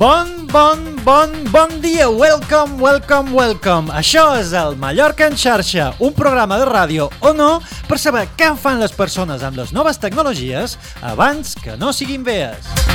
Bon, bon, bon, bon dia! Welcome, welcome, welcome! Això és el Mallorca en xarxa, un programa de ràdio o no per saber què fan les persones amb les noves tecnologies abans que no siguin vees.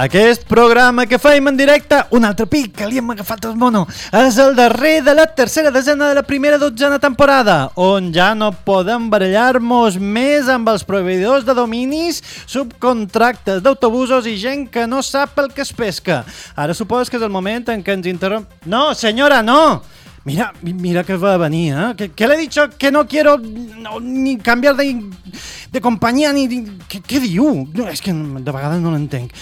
Aquest programa que fem en directe, un altre pic que li hem agafat el mono, és el darrer de la tercera desena de la primera dotzena temporada, on ja no podem barallar-nos més amb els proveïdors de dominis, subcontractes d'autobusos i gent que no sap el que es pesca. Ara supos que és el moment en què ens interromp... No, senyora, no! Mira, mi- mira que va a venir, ¿eh? Que, le he dicho que no quiero no, ni cambiar de, de compañía ni... ni- ¿Qué, què diu? No, que de vegades no l'entenc.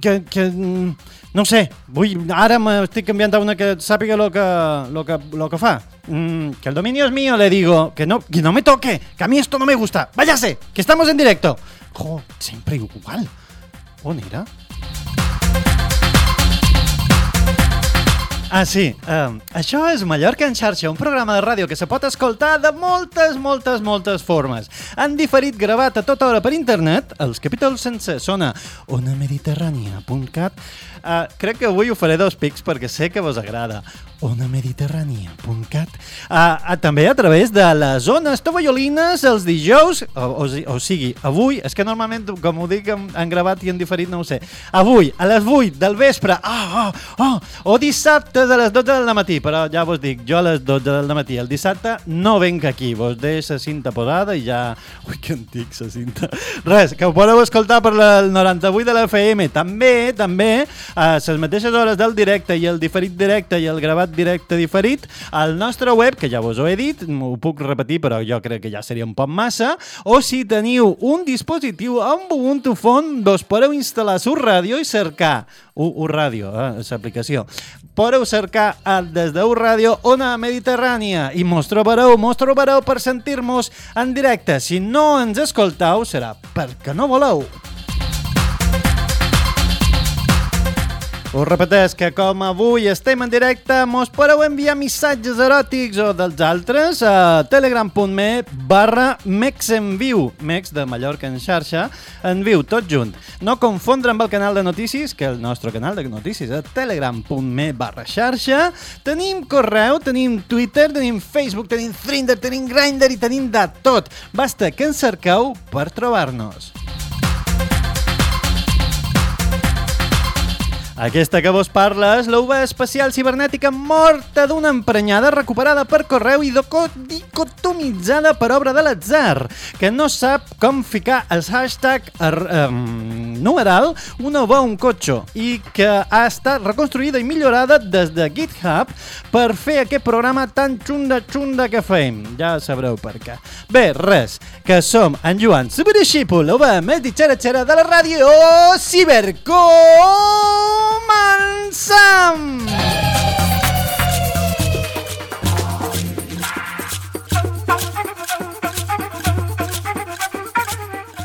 Que, que... mm, No sé, vull, ara m'estic canviant a una que sàpiga lo que, lo que, lo que fa. Mm, que el dominio es mío, le digo. Que no, que no me toque, que a mí esto no me gusta. Váyase, que estamos en directo. Jo, sempre igual. On era? Ah, sí. Um, això és Mallorca en xarxa, un programa de ràdio que se pot escoltar de moltes, moltes, moltes formes. Han diferit gravat a tota hora per internet. Els capítols sencers són a onamediterrània.cat. Uh, crec que avui ho faré dos pics perquè sé que vos agrada. onamediterrània.cat. Uh, uh, també a través de les zones tovallolines els dijous, o, o, o sigui, avui, és que normalment, com ho dic en, en gravat i en diferit, no ho sé. Avui, a les 8 del vespre, oh, oh, oh, o dissabtes a les 12 del matí, però ja vos dic, jo a les 12 del matí, el dissabte no venc aquí, vos deix la cinta posada i ja... Ui, que antic, la cinta. Res, que ho podeu escoltar per el 98 de la FM. També, també, a les mateixes hores del directe i el diferit directe i el gravat directe diferit, al nostre web, que ja vos ho he dit, ho puc repetir, però jo crec que ja seria un poc massa, o si teniu un dispositiu amb Ubuntu Phone, vos podeu instal·lar su ràdio i cercar U, U Ràdio, eh, l'aplicació. Podeu cercar a, des de U Ràdio Ona Mediterrània i mos trobareu, mos trobareu per sentir-nos en directe. Si no ens escoltau, serà perquè no voleu. Us repeteix que com avui estem en directe, mos podeu enviar missatges eròtics o dels altres a telegram.me barra mexenviu, mex de Mallorca en xarxa, en viu, tot junt. No confondre amb el canal de notícies, que el nostre canal de notícies és telegram.me barra xarxa. Tenim correu, tenim Twitter, tenim Facebook, tenim Thrinder, tenim Grindr i tenim de tot. Basta que ens cerqueu per trobar-nos. Aquesta que vos parla és l'uva especial cibernètica morta d'una emprenyada recuperada per correu i dicotomitzada per obra de l'atzar, que no sap com ficar el hashtag er, um, numeral una uva un cotxo i que ha estat reconstruïda i millorada des de GitHub per fer aquest programa tan xunda-xunda que fem. Ja sabreu per què. Bé, res, que som en Joan Subirixípol, l'uva més ditxera-xera de la ràdio Cibercomansam!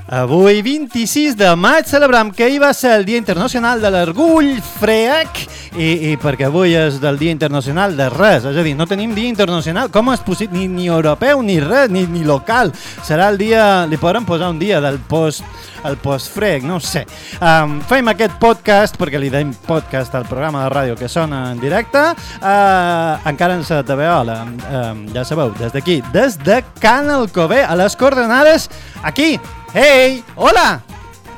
Avui, 26 de maig, celebram que ahir va ser el Dia Internacional de l'Orgull Freac i, i perquè avui és del Dia Internacional de res, és a dir, no tenim Dia Internacional, com és possible, ni, ni europeu, ni res, ni, ni local. Serà el dia, li podrem posar un dia del post el postfrec, no sé. Um, fem aquest podcast, perquè li deim podcast al programa de ràdio que sona en directe, uh, encara en tabeola, um, ja sabeu, des d'aquí, des de Can Alcover, a les coordenades, aquí, Hey, hola!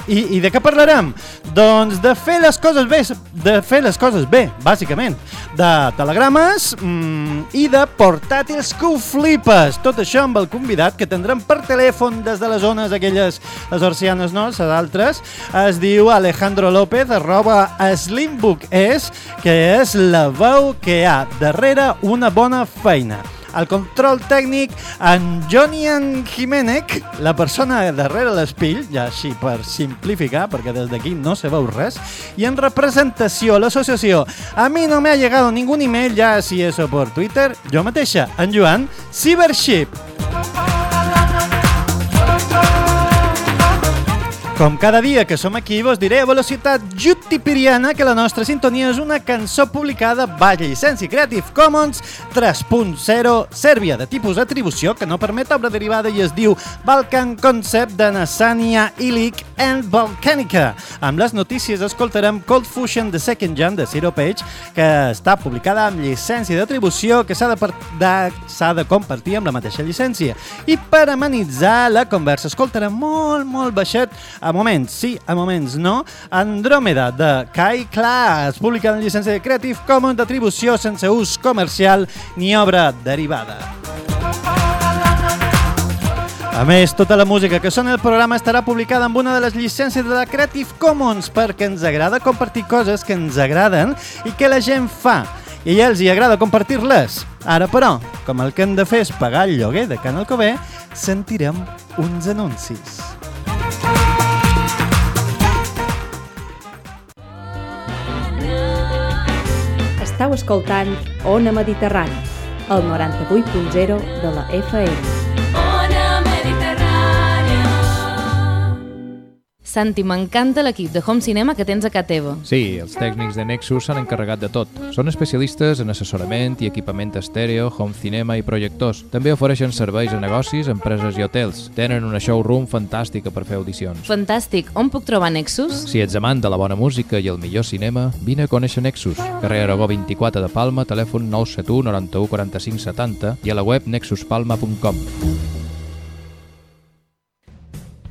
I, I de què parlarem? Doncs de fer les coses bé, de fer les coses bé, bàsicament. De telegrames mm, i de portàtils que ho flipes. Tot això amb el convidat que tindrem per telèfon des de les zones aquelles, les orcianes no, les altres. Es diu Alejandro López, arroba Slimbook és, que és la veu que hi ha darrere una bona feina. Al control tècnic en Jonian Jiménez, la persona darrere l'espill, ja així per simplificar, perquè des d'aquí no se veu res, i en representació a l'associació. A mi no me ha llegado ningún email, ya si eso por Twitter, jo mateixa, en Joan, Cybership. Com cada dia que som aquí, vos diré a velocitat jutipiriana que la nostra sintonia és una cançó publicada by llicència Creative Commons 3.0 Sèrbia, de tipus atribució que no permet obra derivada i es diu Balkan Concept de Nassania Ilic and Volcanica. Amb les notícies escoltarem Cold Fusion de Second Gen de Zero Page, que està publicada amb llicència d'atribució que s'ha de, de, de compartir amb la mateixa llicència. I per amenitzar la conversa escoltarem molt, molt baixet a moments sí, a moments no, Andròmeda de Kai Klaas, publicada en llicència de Creative Commons d'atribució sense ús comercial ni obra derivada. A més, tota la música que sona al programa estarà publicada amb una de les llicències de la Creative Commons perquè ens agrada compartir coses que ens agraden i que la gent fa. I a ells hi agrada compartir-les. Ara, però, com el que hem de fer és pagar el lloguer de Can Alcover, sentirem uns anuncis. Estau escoltant Ona Mediterrani, el 98.0 de la FM. Santi, m'encanta l'equip de Home Cinema que tens a casa teva. Sí, els tècnics de Nexus s'han encarregat de tot. Són especialistes en assessorament i equipament estèreo, home cinema i projectors. També ofereixen serveis a negocis, empreses i hotels. Tenen una showroom fantàstica per fer audicions. Fantàstic. On puc trobar Nexus? Si ets amant de la bona música i el millor cinema, vine a conèixer Nexus. Carrer Aragó 24 de Palma, telèfon 971 91 45 70 i a la web nexuspalma.com.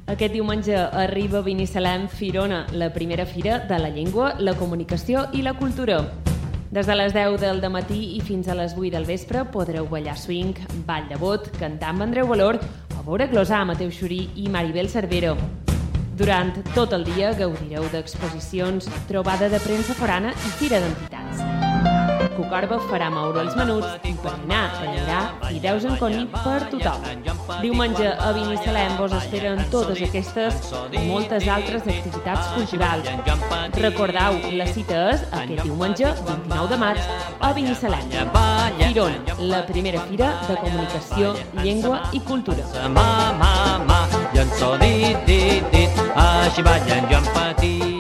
Aquest diumenge arriba a Binissalem Firona, la primera fira de la llengua, la comunicació i la cultura. Des de les 10 del matí i fins a les 8 del vespre podreu ballar swing, ball de bot, cantar amb Andreu Valor o veure glosar Mateu Xurí i Maribel Cervero. Durant tot el dia gaudireu d'exposicions, trobada de premsa forana i fira d'entitats. Cucorba farà moure els menuts i per dinar, ballarà i deus en coni per tothom. Diumenge a Binissalem vos esperen totes aquestes i moltes altres activitats culturals. Recordeu, la cita és aquest diumenge 29 de maig a Binissalem. Firon, la primera fira de comunicació, llengua i cultura. Ma, ma, ma, so dit, dit, dit, així ballen jo en petit.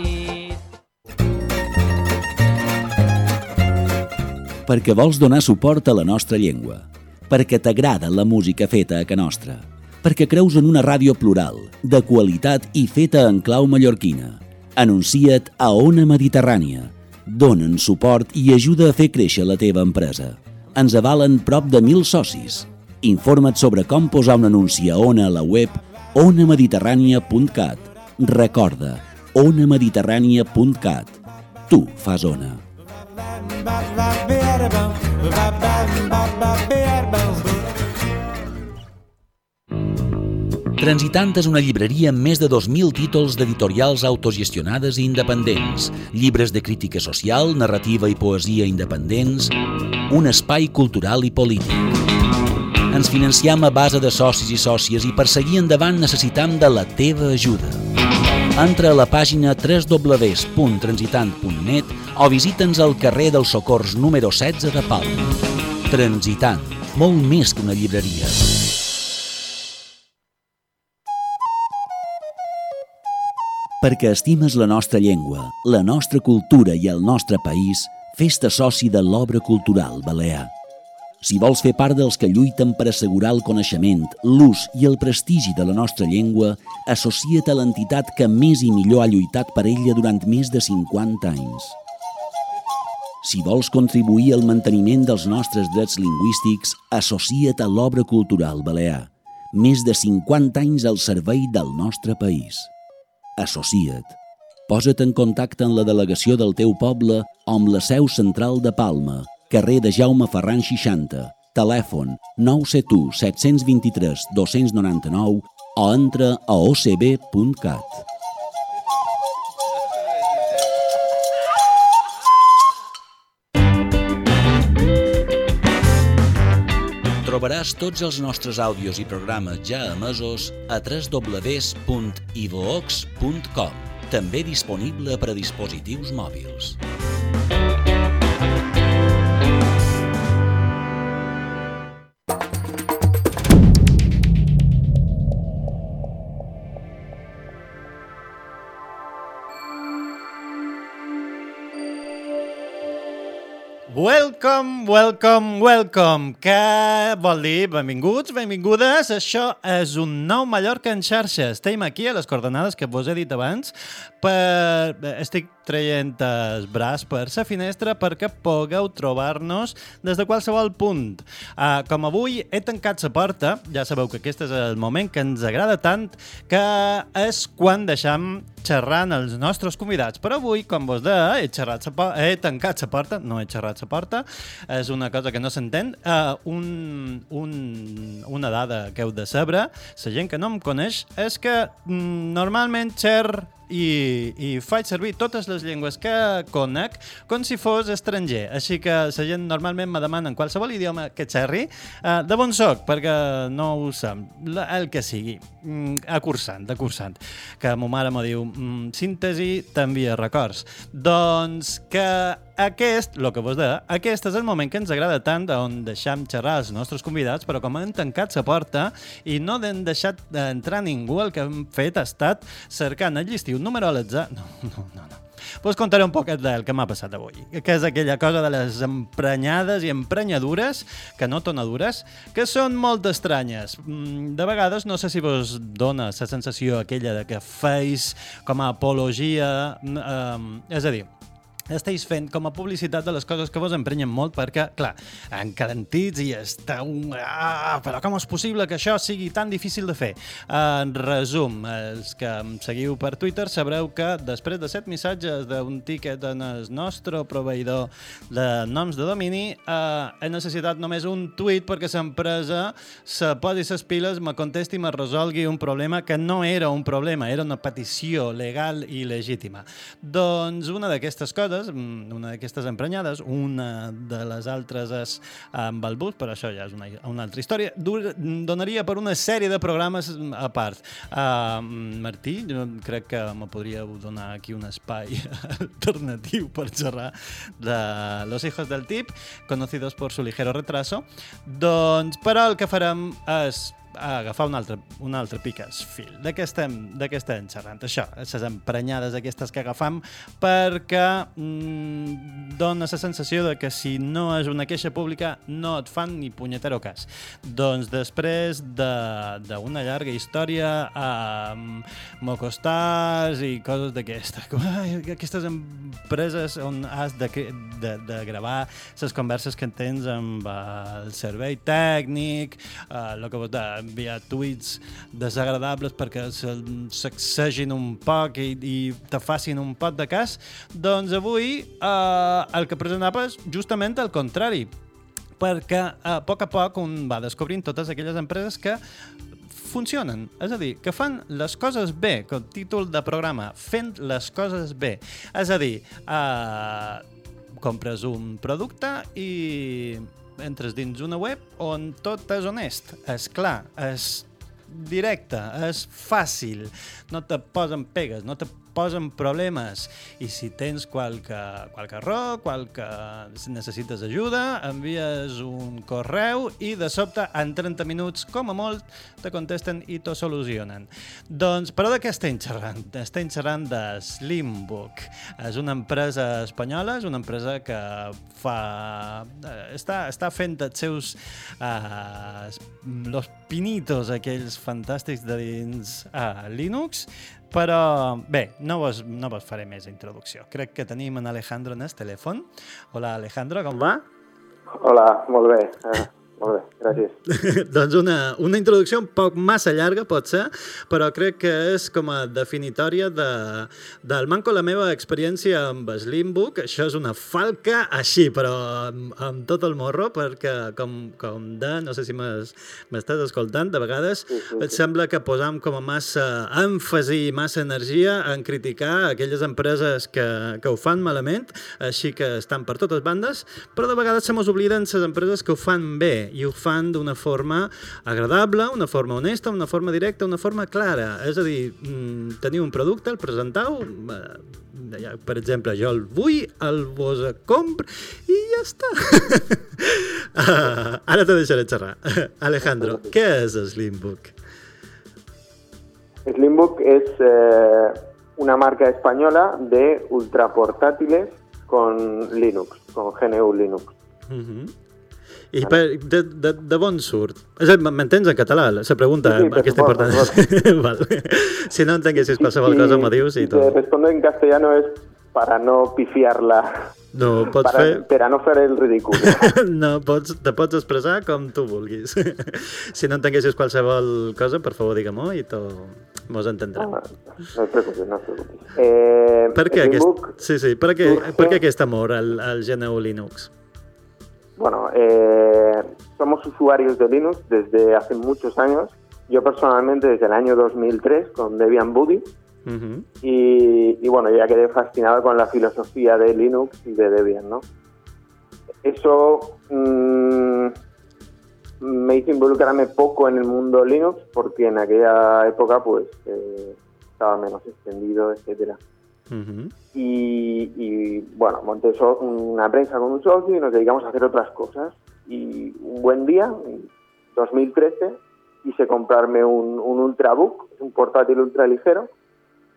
Perquè vols donar suport a la nostra llengua, perquè t'agrada la música feta a ca nostra, perquè creus en una ràdio plural, de qualitat i feta en clau mallorquina. Anuncia't a Ona Mediterrània. Donen suport i ajuda a fer créixer la teva empresa. Ens avalen prop de mil socis. Informa't sobre com posar un anunci a Ona a la web onamediterrània.cat. Recorda, onamediterrània.cat. Tu fas Ona. Transitant és una llibreria amb més de 2.000 títols d'editorials autogestionades i independents, llibres de crítica social, narrativa i poesia independents, un espai cultural i polític. Ens financiem a base de socis i sòcies i per seguir endavant necessitam de la teva ajuda. Entra a la pàgina www.transitant.net o visita'ns al carrer dels Socors número 16 de Palma. Transitant, molt més que una llibreria. Perquè estimes la nostra llengua, la nostra cultura i el nostre país, fes-te soci de l'obra cultural balear. Si vols fer part dels que lluiten per assegurar el coneixement, l'ús i el prestigi de la nostra llengua, associa't a l'entitat que més i millor ha lluitat per ella durant més de 50 anys. Si vols contribuir al manteniment dels nostres drets lingüístics, associa't a l'obra cultural balear. Més de 50 anys al servei del nostre país. Associa't. Posa't en contacte amb la delegació del teu poble o amb la seu central de Palma, carrer de Jaume Ferran 60, telèfon 971 723 299 o entra a ocb.cat. Trobaràs tots els nostres àudios i programes ja emesos a www.ivox.com, també disponible per a dispositius mòbils. Welcome, welcome, welcome. Què vol dir? Benvinguts, benvingudes. Això és un nou Mallorca en xarxa. Estem aquí a les coordenades que vos he dit abans. Per... Estic traient el braç per la finestra perquè pugueu trobar-nos des de qualsevol punt. Uh, com avui he tancat la porta, ja sabeu que aquest és el moment que ens agrada tant, que és quan deixam xerrant els nostres convidats. Però avui, com vos deia, he, xerrat sa he tancat la porta, no he xerrat la porta, és una cosa que no s'entén. Uh, un, un, una dada que heu de saber, la gent que no em coneix, és que mm, normalment xer i, i faig servir totes les llengües que conec com si fos estranger. Així que la gent normalment me demana en qualsevol idioma que xerri uh, de bon soc, perquè no ho la- el que sigui. Mm, acursant, acursant. Que ma mare me diu, mm, síntesi t'envia records. Doncs que aquest, el que vos deia, aquest és el moment que ens agrada tant on deixam xerrar els nostres convidats, però com han tancat la porta i no han deixat d'entrar ningú, el que hem fet ha estat cercant el llistiu número a l'atzar... No, no, no, no. Vos contaré un poquet del que m'ha passat avui, que és aquella cosa de les emprenyades i emprenyadures, que no tonadures, que són molt estranyes. Mm, De vegades, no sé si vos dona la sensació aquella de que feis com a apologia... mm, eh, és a dir, esteu fent com a publicitat de les coses que vos emprenyen molt perquè, clar, encadentits i esteu... Ah, però com és possible que això sigui tan difícil de fer? En resum, els que em seguiu per Twitter sabreu que després de set missatges d'un tiquet en el nostre proveïdor de noms de domini eh, he necessitat només un tuit perquè l'empresa se posi les piles, me contesti i me resolgui un problema que no era un problema, era una petició legal i legítima. Doncs una d'aquestes coses, mm, una d'aquestes emprenyades, una de les altres és amb el bus, però això ja és una, una altra història, dur, donaria per una sèrie de programes a part. Uh, Martí, jo crec que me podríeu donar aquí un espai alternatiu per xerrar de Los hijos del tip, conocidos por su ligero retraso. Doncs, però el que farem és agafar un altre, un altre piques fil. De què estem, de què estem xerrant? Això, les emprenyades aquestes que agafam perquè mm, dona la sensació de que si no és una queixa pública no et fan ni punyetero cas. Doncs després de- d'una de, llarga història amb mocostars i coses ai, aquestes empreses on has de, de, de gravar les converses que tens amb el servei tècnic, eh, el que vos de enviar tuits desagradables perquè se- s'accegin un poc i, i te facin un pot de cas, doncs avui eh, el que presentava és justament el contrari perquè a poc a poc un va descobrint totes aquelles empreses que funcionen, és a dir, que fan les coses bé, el títol de programa, fent les coses bé. És a dir, eh, compres un producte i entres dins una web on tot és honest, és clar, és directe, és fàcil, no te posen pegues, no te posen problemes i si tens qualque, qualque error, qualque si necessites ajuda, envies un correu i de sobte en 30 minuts, com a molt, te contesten i t'ho solucionen. Doncs, però de què estem xerrant? Estem xerrant de Slimbook. És una empresa espanyola, és una empresa que fa... eh, està, està fent els seus... Uh, los pinitos, aquells fantàstics de dins uh, Linux, però bé, no vos, no vos faré més introducció. Crec que tenim en Alejandro en el telèfon. Hola Alejandro, com va? Hola, molt bé. Eh, molt bé, gràcies. doncs una, una introducció un poc massa llarga, pot ser, però crec que és com a definitòria de, del manco la meva experiència amb Slimbook. Això és una falca així, però amb, amb tot el morro, perquè com, com de, no sé si m'es- m'estàs escoltant, de vegades Sí, sí, et sembla que posam com a massa èmfasi i massa energia en criticar aquelles empreses que, que ho fan malament, així que estan per totes bandes, però de vegades se mos obliden les empreses que ho fan bé i ho fan d'una forma agradable, una forma honesta, una forma directa, una forma clara. És a dir, mm, teniu un producte, el presentau, eh, per exemple, jo el vull, el vos compro, i ja està. uh, ara te deixaré xerrar. Alejandro, què és Slimbook? Slimbook es eh, una marca española de ultraportátiles con Linux, con GNU Linux. Uh -huh. I per, de, de, de on surt? És a M'entens en català? La pregunta Sí, sí, per aquesta important. Val. Si no entenguessis qualsevol cosa, m'ho dius i tot. respondo en castellano es para no pifiarla, No, pots para, fer... para no hacer el ridículo. No, pots, te pots expressar com tu vulguis. Si no entenguessis qualsevol cosa, per favor, digue-m'ho i to... mos entendrem. No, no te preocupes, no te preocupes. Eh, Per què, aquest, sí, sí, per què, per què aquest amor al, al GNU Linux? Bueno, eh, somos usuarios de Linux desde hace muchos años. Yo personalmente desde el año 2003 con Debian Buddy. Uh -huh. Y, y bueno, ya quedé fascinado con la filosofía de Linux y de Debian, ¿no? Eso mm, me hizo involucrarme poco en el mundo Linux porque en aquella época pues eh, estaba menos extendido, etcétera. Uh -huh. Y, y, bueno, monté so- una prensa con un socio y nos dedicamos a hacer otras cosas. Y un buen día, en 2013, quise comprarme un, un Ultrabook, un portátil ultra ligero,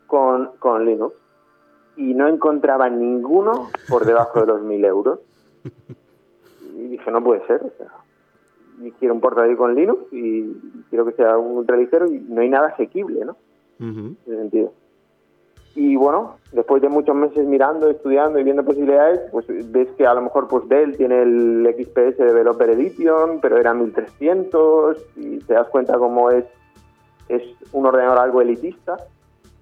con, con Linux. Y no encontraba ninguno por debajo de los 1000 euros. Y dije, no puede ser. O sea, y quiero un portátil con Linux y quiero que sea un ultra ligero y no hay nada asequible, ¿no? Uh -huh. en ese sentido. Y bueno, después de muchos meses mirando, estudiando y viendo posibilidades, pues ves que a lo mejor pues Dell tiene el XPS Developer Edition, pero era 1300 y te das cuenta cómo es, es un ordenador algo elitista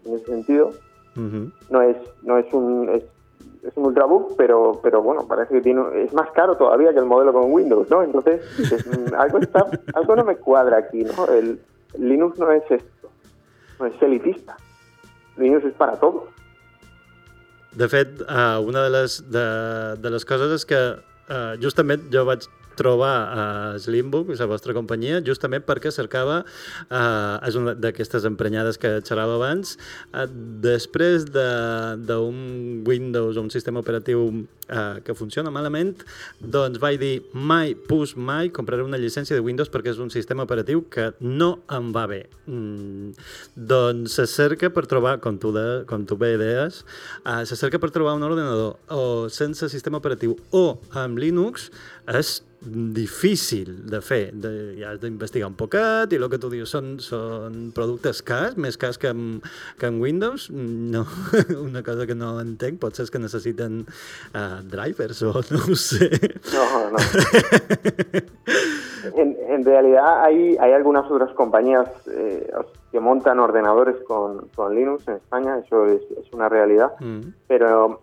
en ese sentido. Uh -huh. No es, no es un es, es un ultrabook, pero pero bueno, parece que tiene es más caro todavía que el modelo con Windows, ¿no? Entonces, dices, "Mm, algo está algo no me cuadra aquí, ¿no? El, Linux no es esto, no es elitista. Linux és para todos. De fet, uh, una de les, de, de les coses és que uh, justament jo vaig trobar a Slimbook, la vostra companyia, justament perquè cercava, uh, és una d'aquestes emprenyades que xerrava abans, uh, després de- d'un Windows o un sistema operatiu uh, que funciona malament, doncs vaig dir mai, pus mai, compraré una llicència de Windows perquè és un sistema operatiu que no em va bé. Mm, doncs se cerca per trobar, com tu, de, com tu bé deies, uh, se cerca per trobar un ordenador o sense sistema operatiu o amb Linux és difícil de fer. De, ja has d'investigar un poquet i el que tu dius són, són productes cars, més cars que amb Windows. No, una cosa que no entenc, potser és que necessiten uh, drivers o no ho sé. No, no. En, en realidad hay, hay algunas otras compañías eh, que montan ordenadores con, con Linux en España, eso es, es una realidad, Mm. pero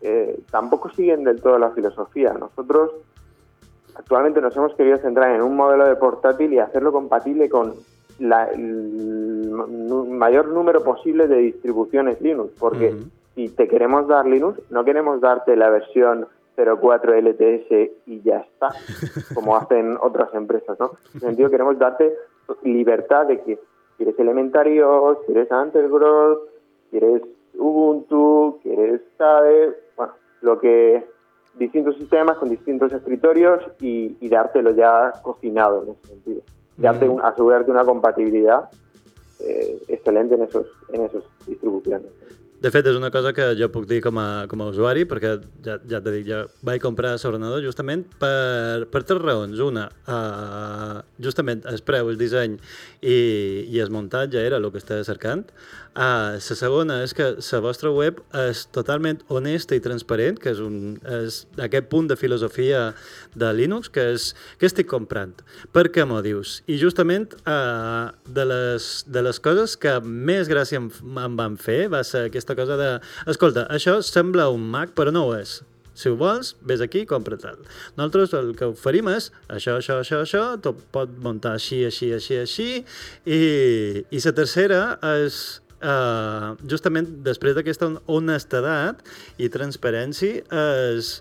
eh, tampoco siguen del todo la filosofía. Nosotros actualmente nos hemos querido centrar en un modelo de portátil y hacerlo compatible con la- el mayor número posible de distribuciones Linux, porque si te queremos dar Linux, no queremos darte la versión 04 LTS y ya está, como hacen otras empresas, ¿no? En ese sentido, queremos darte libertad de que quieres Elementarios, quieres Antergros, quieres Ubuntu, quieres KDE, bueno, lo que distintos sistemas con distintos escritorios y, y dártelo ya cocinado en ese sentido. Darte un- asegurarte una compatibilidad eh, excelente en esos en esos distribuciones. De fet, és una cosa que jo puc dir com a, com a usuari, perquè ja, ja t'he dit, jo vaig comprar l'ordenador justament per, per tres raons. Una, uh, justament el preu, el disseny i, i el muntatge era el que estava cercant. Uh, la segona és que la vostra web és totalment honesta i transparent, que és, un, és aquest punt de filosofia de Linux que, és, que estic comprant. Per què m'ho dius? I justament uh, de, les, de les coses que més gràcia em, em van fer va ser aquesta cosa de escolta, això sembla un Mac però no ho és. Si ho vols, vés aquí i compra tal. Nosaltres el que oferim és això, això, això, això, tot pot muntar així, així, així, així, i, i la tercera és uh, justament després d'aquesta hon- honestedat i transparència és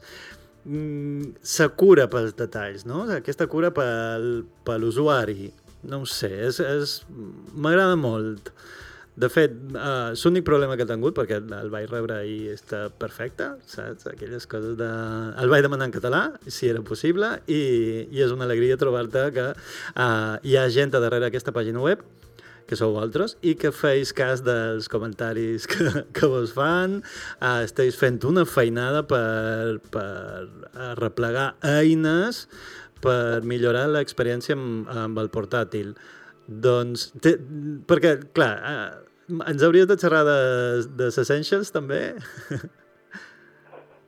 mm, sa cura pels detalls, no? Aquesta cura pel, per l'usuari. No ho sé, m'agrada molt. De fet, uh, l'únic problema que he tingut, perquè el vaig rebre ahir està perfecte, saps? Aquelles coses de... El vaig demanar en català, si era possible, i, i és una alegria trobar-te que uh, hi ha gent darrere aquesta pàgina web que sou vosaltres i que feis cas dels comentaris que, que vos fan, uh, esteu fent una feinada per, per replegar eines per millorar l'experiència amb, amb el portàtil. Doncs, te, perquè, clar, eh, ens hauries de xerrar de, de Essentials també?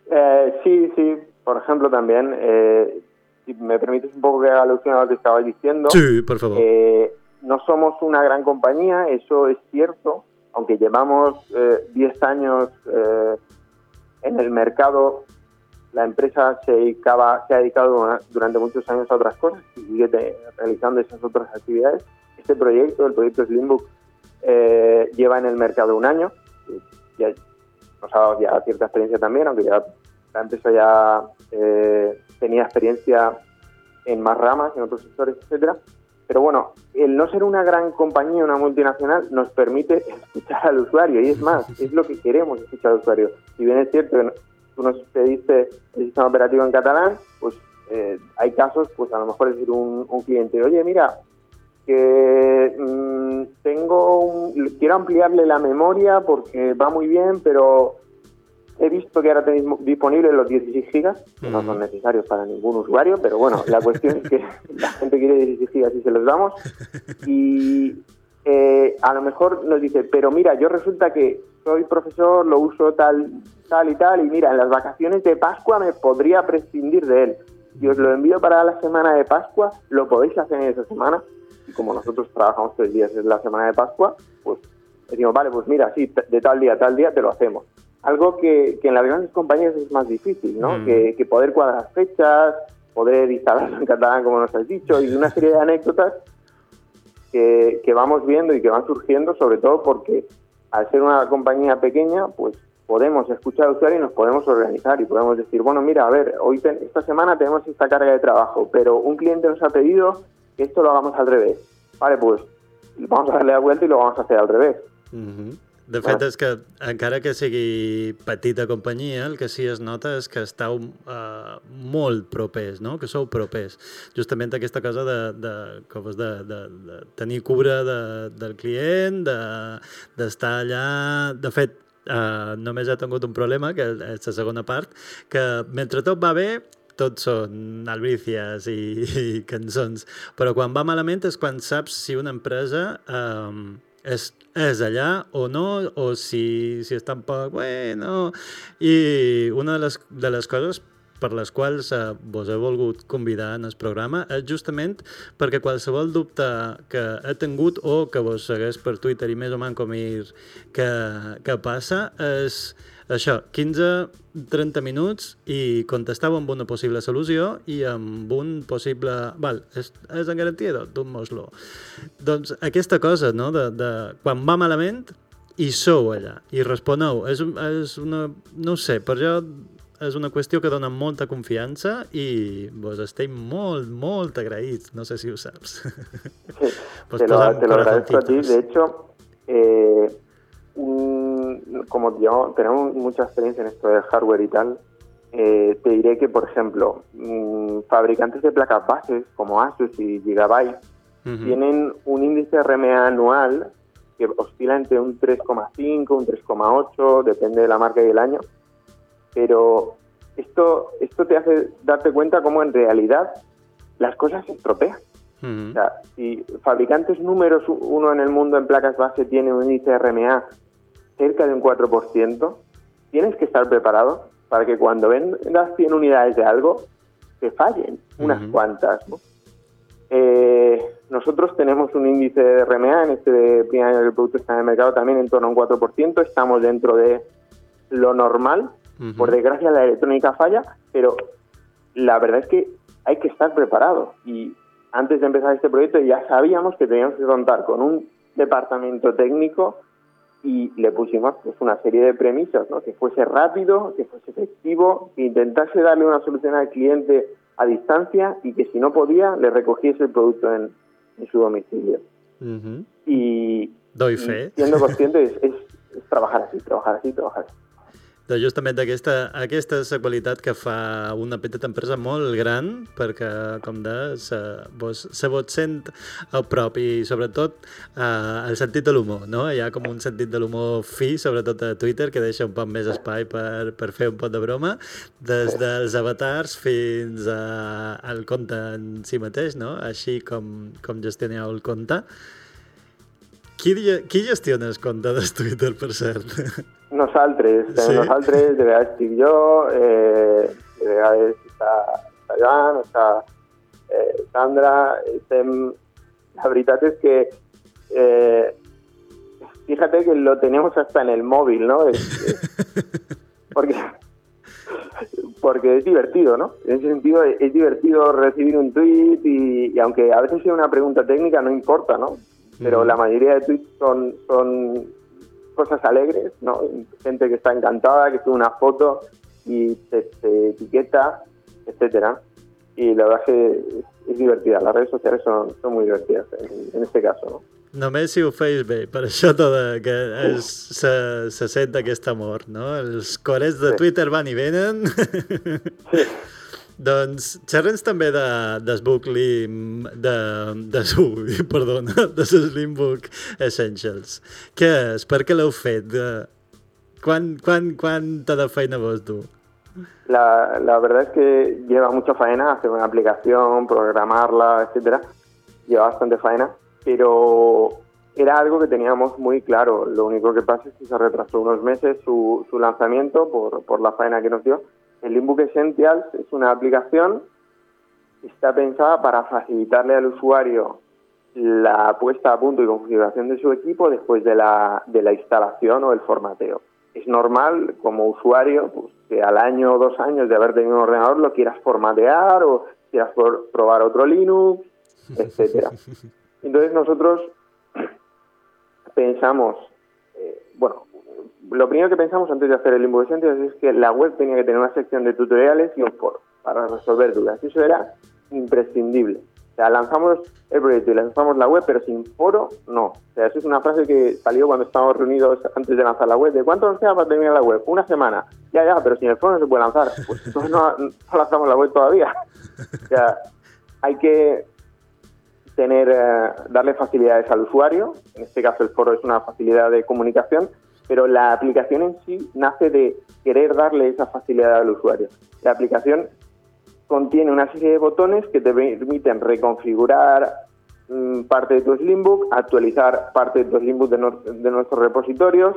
Eh, sí, sí. Por ejemplo, también, eh, si me permites un poco que haga alusión a lo que estabas diciendo. Sí, por favor. Eh, no somos una gran compañía, eso es cierto, aunque llevamos eh, 10 años eh, en el mercado, la empresa se, dedicaba, se ha dedicado durante muchos años a otras cosas y sigue realizando esas otras actividades. Este proyecto, el proyecto Slimbook, eh, lleva en el mercado un año, ya nos ha dado ya cierta experiencia también, aunque ya la empresa ya eh, tenía experiencia en más ramas, en otros sectores, etcétera. Pero bueno, el no ser una gran compañía, una multinacional, nos permite escuchar al usuario y es más, es lo que queremos escuchar al usuario. Si bien es cierto que tú nos pediste el sistema operativo en catalán, pues eh, hay casos, pues a lo mejor decir un, un cliente, oye, mira, que mmm, tengo un, quiero ampliarle la memoria porque va muy bien, pero he visto que ahora tenéis disponibles los 16 gigas, que no son necesarios para ningún usuario, pero bueno, la cuestión es que la gente quiere 16 gigas y se los damos. Y eh, a lo mejor nos dice, pero mira, yo resulta que soy profesor, lo uso tal, tal y tal, y mira, en las vacaciones de Pascua me podría prescindir de él. Y os lo envío para la semana de Pascua, lo podéis hacer en esa semana. Como nosotros trabajamos tres días en la semana de Pascua, pues decimos, vale, pues mira, sí, de tal día a tal día te lo hacemos algo que, que, en las grandes compañías es más difícil, ¿no? Mm. Que, que, poder cuadrar fechas, poder instalarlo en catalán, como nos has dicho, y una serie de anécdotas que, que, vamos viendo y que van surgiendo, sobre todo porque al ser una compañía pequeña, pues podemos escuchar al usuario y nos podemos organizar y podemos decir, bueno, mira, a ver, hoy ten, esta semana tenemos esta carga de trabajo, pero un cliente nos ha pedido que esto lo hagamos al revés. Vale, pues vamos a darle la vuelta y lo vamos a hacer al revés. Uh -huh. De fet, és que encara que sigui petita companyia, el que sí es nota és que esteu uh, molt propers, no? que sou propers. Justament aquesta cosa de, de, com és, de, de, de tenir cura de, del client, d'estar de, allà... De fet, uh, només he tingut un problema, que és la segona part, que mentre tot va bé, tot són albrícies i, i cançons, però quan va malament és quan saps si una empresa... Um, és, és allà o no, o si, si està poc, bueno... I una de les, de les coses per les quals eh, vos he volgut convidar en el programa és justament perquè qualsevol dubte que he tingut o que vos segueix per Twitter i més o menys com ir que, que passa és això, 15-30 minuts i contestava amb una possible solució i amb un possible... Val, és, és en garantia? Donem-nos-lo. Doncs aquesta cosa, no?, de, de quan va malament i sou allà, i responeu. És, és una... No sé, per jo és una qüestió que dona molta confiança i vos estem molt, molt agraïts. No sé si ho saps. Sí, pues te, lo, te lo agradezco a ti. De hecho, eh, un, como yo tenemos mucha experiencia en esto del hardware y tal, eh, te diré que, por ejemplo, mmm, fabricantes de placas bases como Asus y Gigabyte uh -huh. tienen un índice RMA anual que oscila entre un 3,5, un 3,8, depende de la marca y el año, pero esto, esto te hace darte cuenta cómo en realidad las cosas se estropean. Uh -huh. O sea, si fabricantes números uno en el mundo en placas base tiene un índice RMA cerca de un 4%, tienes que estar preparado para que cuando vendas 100 unidades de algo, te fallen unas uh -huh. cuantas. ¿no? Eh, nosotros tenemos un índice de RMA en este primer año del producto está en el mercado también en torno a un 4%, estamos dentro de lo normal, uh -huh. por desgracia la electrónica falla, pero la verdad es que hay que estar preparado y antes de empezar este proyecto ya sabíamos que teníamos que contar con un departamento técnico y le pusimos pues, una serie de premisas, ¿no? que fuese rápido, que fuese efectivo, que intentase darle una solución al cliente a distancia y que si no podía le recogiese el producto en, en su domicilio. Y, Doy y fe. siendo consciente es, es, es trabajar así, trabajar así, trabajar así. De justament aquesta, aquesta qualitat que fa una petita empresa molt gran perquè, com de, se, vos, se vos sent a prop i sobretot eh, el sentit de l'humor, no? Hi ha com un sentit de l'humor fi, sobretot a Twitter, que deixa un poc més espai per, per fer un pot de broma, des dels avatars fins a, al compte en si mateix, no? Així com, com gestioneu el compte. Qui, qui gestiona el compte de Twitter, per cert? Nosaltres, Sí. sí. nosaltres, de vegades estic jo, eh, de vegades està, està Joan, està eh, Sandra, estem... La veritat es que, eh, fíjate que lo tenemos hasta en el móvil, ¿no? Es- es- porque, porque es divertido, ¿no? En ese sentido es, es divertido recibir un tweet y, y aunque a veces sea una pregunta técnica, no importa, ¿no? Pero la mayoría de tweets son, son cosas alegres, ¿no? Gente que está encantada, que sube una foto y te, te etiqueta, etcétera. Y la verdad es que es, es divertida. Las redes sociales son, son muy divertidas en, en este caso, ¿no? Només si ho feis bé, per això de, que es, se, se sent aquest amor, no? Els corets de Sí. Twitter van i venen. doncs xerra'ns també de, de Slim, de, de Su, perdona, de Slimbook Essentials. Què és? Per què l'heu fet? Quan, quan, quanta de feina vos du? La, la verdad es que lleva mucha faena hacer una aplicación, programarla, etcétera. Lleva bastante faena, pero era algo que teníamos muy claro. Lo único que pasa es que se retrasó unos meses su, su lanzamiento por, por la faena que nos dio. El Limbook Essentials es una aplicación que está pensada para facilitarle al usuario la puesta a punto y configuración de su equipo después de la, de la instalación o el formateo. Es normal, como usuario, pues, que al año o dos años de haber tenido un ordenador lo quieras formatear o quieras por- probar otro Linux, etcétera. Entonces nosotros pensamos, eh, bueno, lo primero que pensamos antes de hacer el Essentials es que la web tenía que tener una sección de tutoriales y un foro para resolver dudas. Eso era imprescindible. O sea, lanzamos el proyecto y lanzamos la web, pero sin foro, no. O sea, eso es una frase que salió cuando estábamos reunidos antes de lanzar la web. ¿De cuánto nos queda para terminar la web? Una semana. Ya, ya, pero sin el foro no se puede lanzar. Pues no lanzamos la web todavía. O sea, hay que tener, eh, darle facilidades al usuario. En este caso el foro es una facilidad de comunicación, pero la aplicación en sí nace de querer darle esa facilidad al usuario. La aplicación contiene una serie de botones que te permiten reconfigurar mm, parte de tu Slimbook, actualizar parte de tu Slimbook de, nuestros repositorios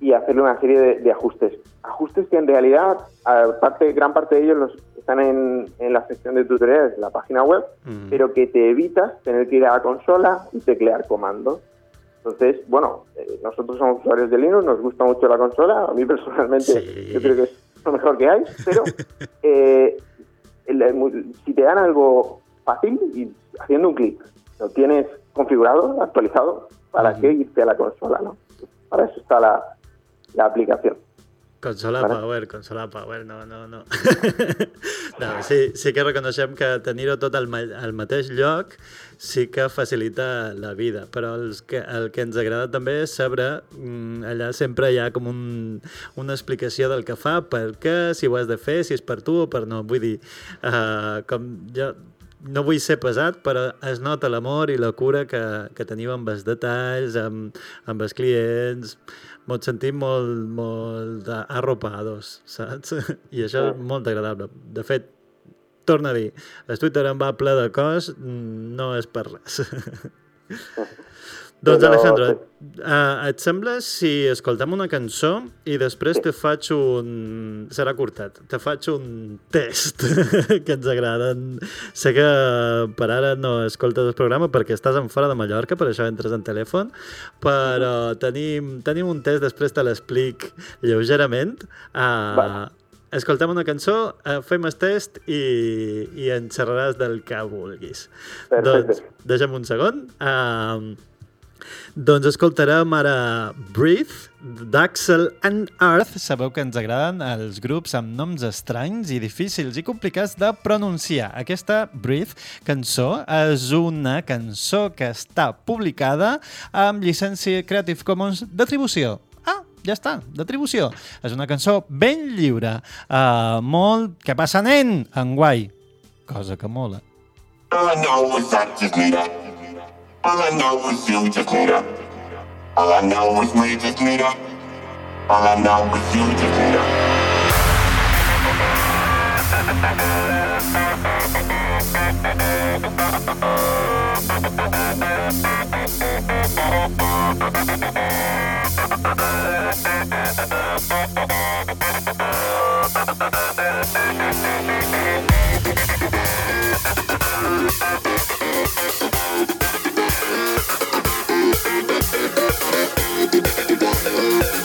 y hacerle una serie de, de ajustes. Ajustes que en realidad, gran parte de ellos los están en, en la sección de tutoriales de la página web, Mm. pero que te evitas tener que ir a la consola y teclear comandos. Entonces, bueno, eh, nosotros somos usuarios de Linux, nos gusta mucho la consola, a mí personalmente Sí. yo creo que es lo mejor que hay, pero eh, el- el- si te dan algo fácil y haciendo un clic, lo tienes configurado, actualizado, ¿para qué irte a la consola? no? Para eso está la, la aplicación. Consola Vale. Power, consola Power, no, no, no. no sí, sí que reconeixem que tenir-ho tot al, ma al mateix lloc sí que facilita la vida, però els que, el que ens agrada també és saber, mm, allà sempre hi ha com un, una explicació del que fa, per què, si ho has de fer, si és per tu o per no. Vull dir, uh, com jo no vull ser pesat, però es nota l'amor i la cura que, que teniu amb els detalls, amb, amb els clients, mos sentim molt, molt arropados, saps? I això és molt agradable. De fet, torna a dir, el Twitter em va ple de cos, no és per res. doncs, Però- Alejandro, uh, et sembla si escoltem una cançó i després te faig un... Serà curtet. Te faig un test que ens agraden. Sé que per ara no escoltes el programa perquè estàs en fora de Mallorca, per això entres en telèfon, però tenim, tenim un test, després te l'explic lleugerament. Uh, Vale. Escoltem una cançó, eh, fem el test i, i en xerraràs del que vulguis. Perfecte. Doncs, deixa'm un segon. Uh, Doncs escoltarem ara Breathe, d'Axel and Earth. Sabeu que ens agraden els grups amb noms estranys i difícils i complicats de pronunciar. Aquesta Breathe cançó és una cançó que està publicada amb llicència Creative Commons d'atribució. Ah, ja està, d'atribució. És una cançó ben lliure, uh, molt... que passa nen? En guai. Cosa que mola. All I know is her. All I know is you just need her. All I know is we just need her. All I know is you just need Thank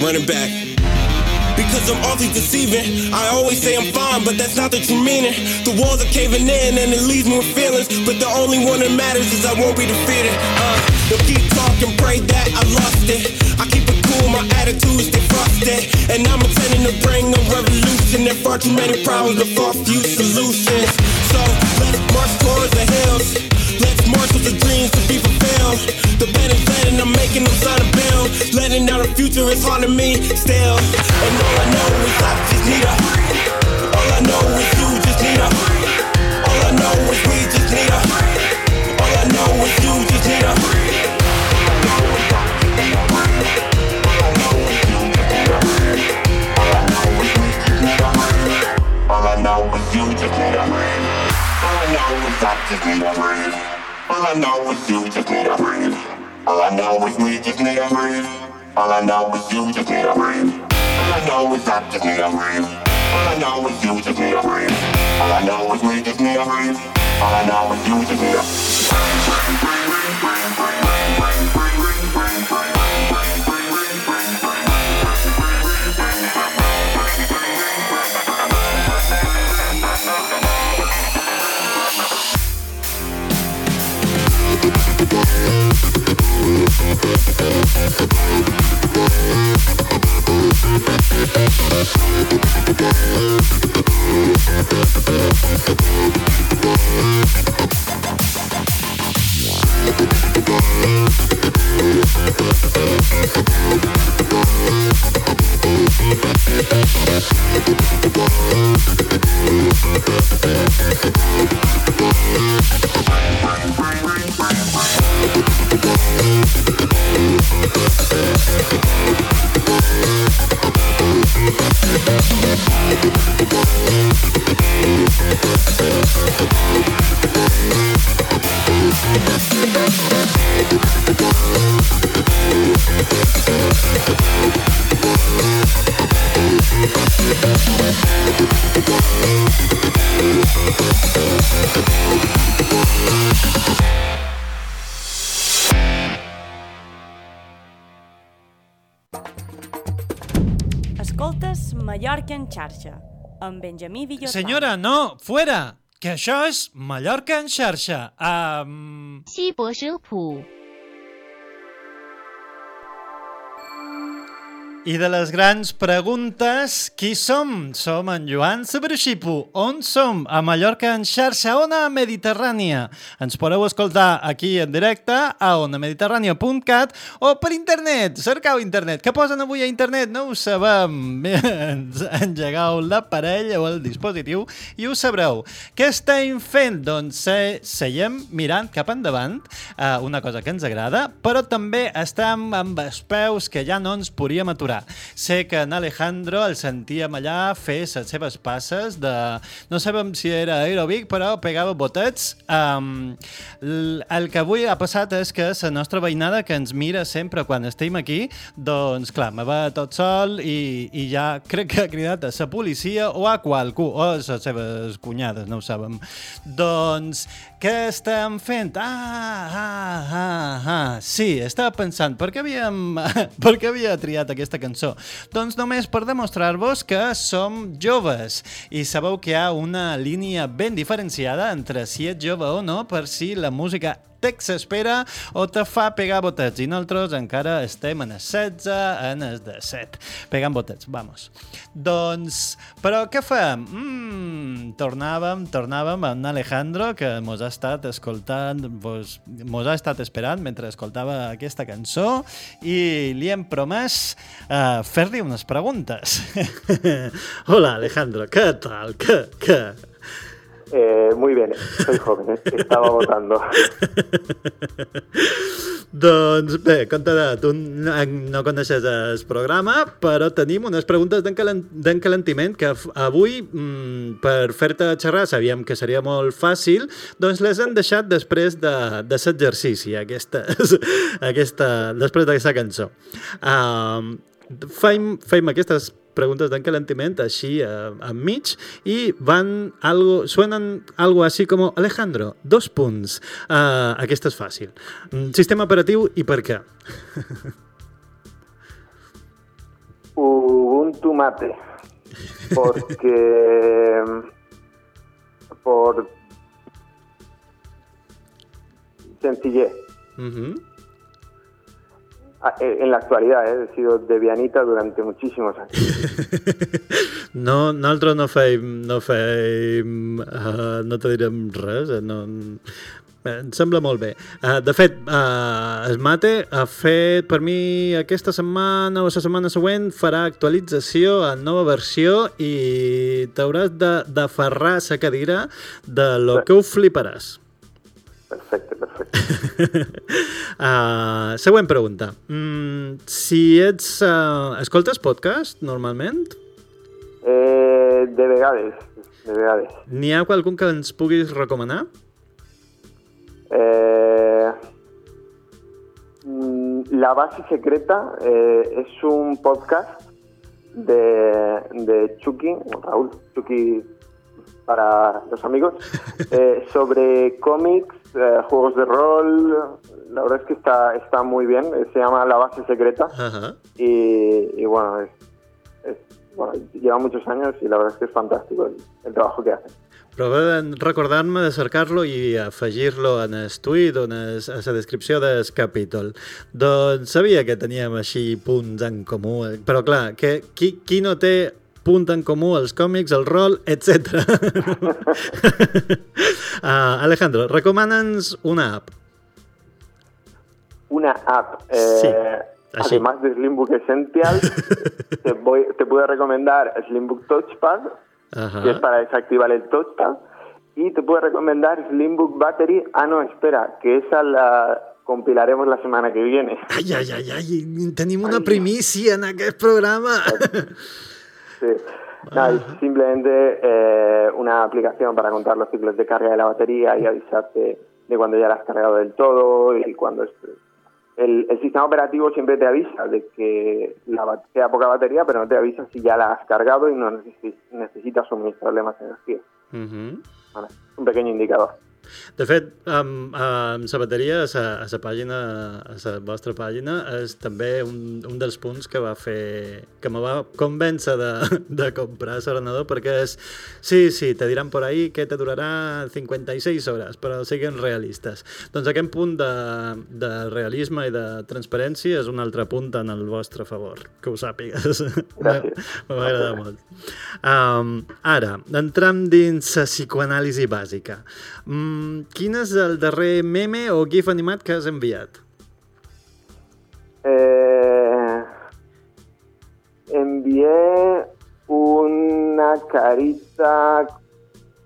running back. Because I'm awfully deceiving. I always say I'm fine, but that's not the true meaning. The walls are caving in and it leaves me with feelings. But the only one that matters is I won't be defeated. Uh, talking, pray that I lost it. I keep it cool, my attitude stay frosted. And I'm intending to bring a revolution. There far too many problems to far few solutions. So let's march towards the hills. Let's march with the dreams to be fulfilled. The pen is letting, I'm making them sign a bill. Letting out the future is haunting me still. And all I know is I just need her. Just need a breathe. All I know is you just need a breathe. All I know is we just need a breathe. All I know is you just need a breathe. All I know is I just need a breathe. All I know is you just need a breathe. All I know is we just need a breathe. All I know is you just need a Escoltes xarxa, amb Benjamí Villotà. Senyora, no, fuera! Que això és Mallorca en xarxa. Um... 西博舍普。 I de les grans preguntes, qui som? Som en Joan Sabrushipu. On som? A Mallorca en xarxa Ona Mediterrània. Ens podeu escoltar aquí en directe a onamediterrània.cat o per internet. Cercau internet. Què posen avui a internet? No ho sabem. Ens engegau l'aparell o el dispositiu i ho sabreu. Què estem fent? Doncs se, seiem mirant cap endavant, eh, una cosa que ens agrada, però també estem amb els peus que ja no ens podíem aturar. Sé que en Alejandro el sentíem allà fer les seves passes de... No sabem si era aerobic, però pegava botets. Um, el que avui ha passat és que la nostra veïnada que ens mira sempre quan estem aquí, doncs clar, me va tot sol i, i ja crec que ha cridat a la policia o a qualcú, o a les seves cunyades, no ho sabem. Doncs, què estem fent? Ah, ah, ah, ah. Sí, estava pensant, per què havíem... per què havia triat aquesta cançó? Doncs només per demostrar-vos que som joves i sabeu que hi ha una línia ben diferenciada entre si ets jove o no per si la música t'exaspera o te fa pegar botets i nosaltres encara estem en el 16, en el 17 pegant botets, vamos doncs, però què fem? Mm, tornàvem, tornàvem amb Alejandro que mos ha estat escoltant vos, mos ha estat esperant mentre escoltava aquesta cançó i li hem promès uh, fer-li unes preguntes Hola Alejandro, què tal? Què? Què? Eh, muy bien, soy joven, eh, estaba votando. Doncs bé, compte tu no, coneixes el programa, però tenim unes preguntes d'encalentiment que avui, mm, per fer-te xerrar, sabíem que seria molt fàcil, doncs les hem deixat després de, de l'exercici, aquestes, aquesta, després d'aquesta cançó. Um, fem, fem aquestes preguntes d'encalentiment així enmig i van algo, suenen algo així com Alejandro, dos punts. Uh, aquesta és fàcil. Mm, Sistema operatiu i per què? Ubuntu Mate. Porque. Por. Sencillez. Uh Ah, eh, En la actualidad, eh, he sido debianita durante muchísimos años. No, nosaltres no feim, no feim, uh, no te direm res, eh, no, eh, em sembla molt bé. Uh, de fet, uh, el Mate ha fet, per mi, aquesta setmana o la setmana següent farà actualització en nova versió i t'hauràs de- d'aferrar a la cadira de lo que ho fliparàs. Perfecte, perfecte. Uh, següent pregunta. Mm, si ets... Uh, escoltes podcast, normalment? Eh, de vegades, de vegades. N'hi ha qualcun que ens puguis recomanar? Eh, La base secreta eh, es un podcast de, de Chucky, Raúl Chucky para los amigos, eh, sobre cómics, eh, juegos de rol. La verdad es que está, está muy bien. eh, Se llama La base secreta. Ajá. Y, y bueno, es, es- bueno, lleva muchos años y la verdad es que es fantástico el, el trabajo que hacen. Prova de recordar-me de cercar-lo i afegir-lo en el tuit o en es, a la descripció del capítol. Doncs sabia que teníem així punts en comú, però clar, que, qui, qui no té punt en comú els còmics, el rol, etc. uh, Alejandro, recomana'ns una app. Una app. eh, Sí, así. además de Slimbook Essential, te, voy, te puedo recomendar Slimbook Touchpad, Ajá. que es para desactivar el touchpad, y te puedo recomendar Slimbook Battery. Ah, no, espera, que esa la compilaremos la semana que viene. Ai, ai, ai, ai, tenim una primícia en aquest programa. Sí. No, es simplemente eh, una aplicación para contar los ciclos de carga de la batería y avisarte de cuando ya la has cargado del todo y cuando es- el, el sistema operativo siempre te avisa de que la, queda poca batería, pero no te avisa si ya la has cargado y no necesi- necesitas suministrarle más energía. Vale, Un pequeño indicador. De fet, amb, amb sabateria, a sa, a sa pàgina, a la vostra pàgina, és també un, un dels punts que va fer, que me va convèncer de, de comprar l'ordenador, perquè és, sí, sí, te diran por ahí que te durarà 56 hores, però siguin realistes. Doncs aquest punt de, de realisme i de transparència és un altre punt en el vostre favor, que ho sàpigues. Gràcies. M'ha agradat molt. Um, ara, entram dins la psicoanàlisi bàsica. Mm, quin és el darrer meme o gif animat que has enviat? Eh, envié una carita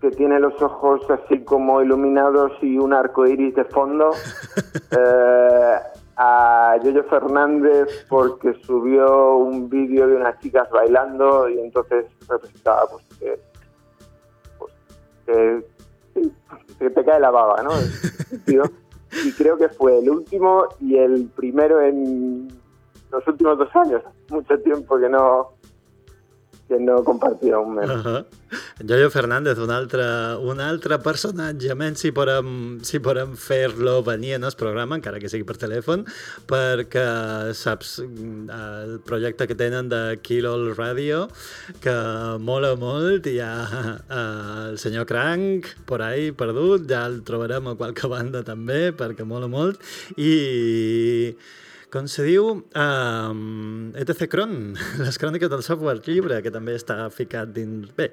que tiene los ojos así como iluminados y un arco iris de fondo eh, a Yoyo Fernández porque subió un vídeo de unas chicas bailando y entonces representaba pues que, pues, que, que te cae la baba, ¿no? Y creo que fue el último y el primero en los últimos dos años. Mucho tiempo que no que no compartia un meme. Uh Yoyo Fernández, un altre, un altre personatge, menys si podem, si podem fer-lo venir en el programa, encara que sigui per telèfon, perquè saps el projecte que tenen de Kill All Radio, que mola molt, hi ha uh, el senyor Crank por ahí perdut, ja el trobarem a qualque banda també, perquè mola molt, i com se diu, um, ETC Cron, les cròniques del software lliure, que també està ficat dins... Bé,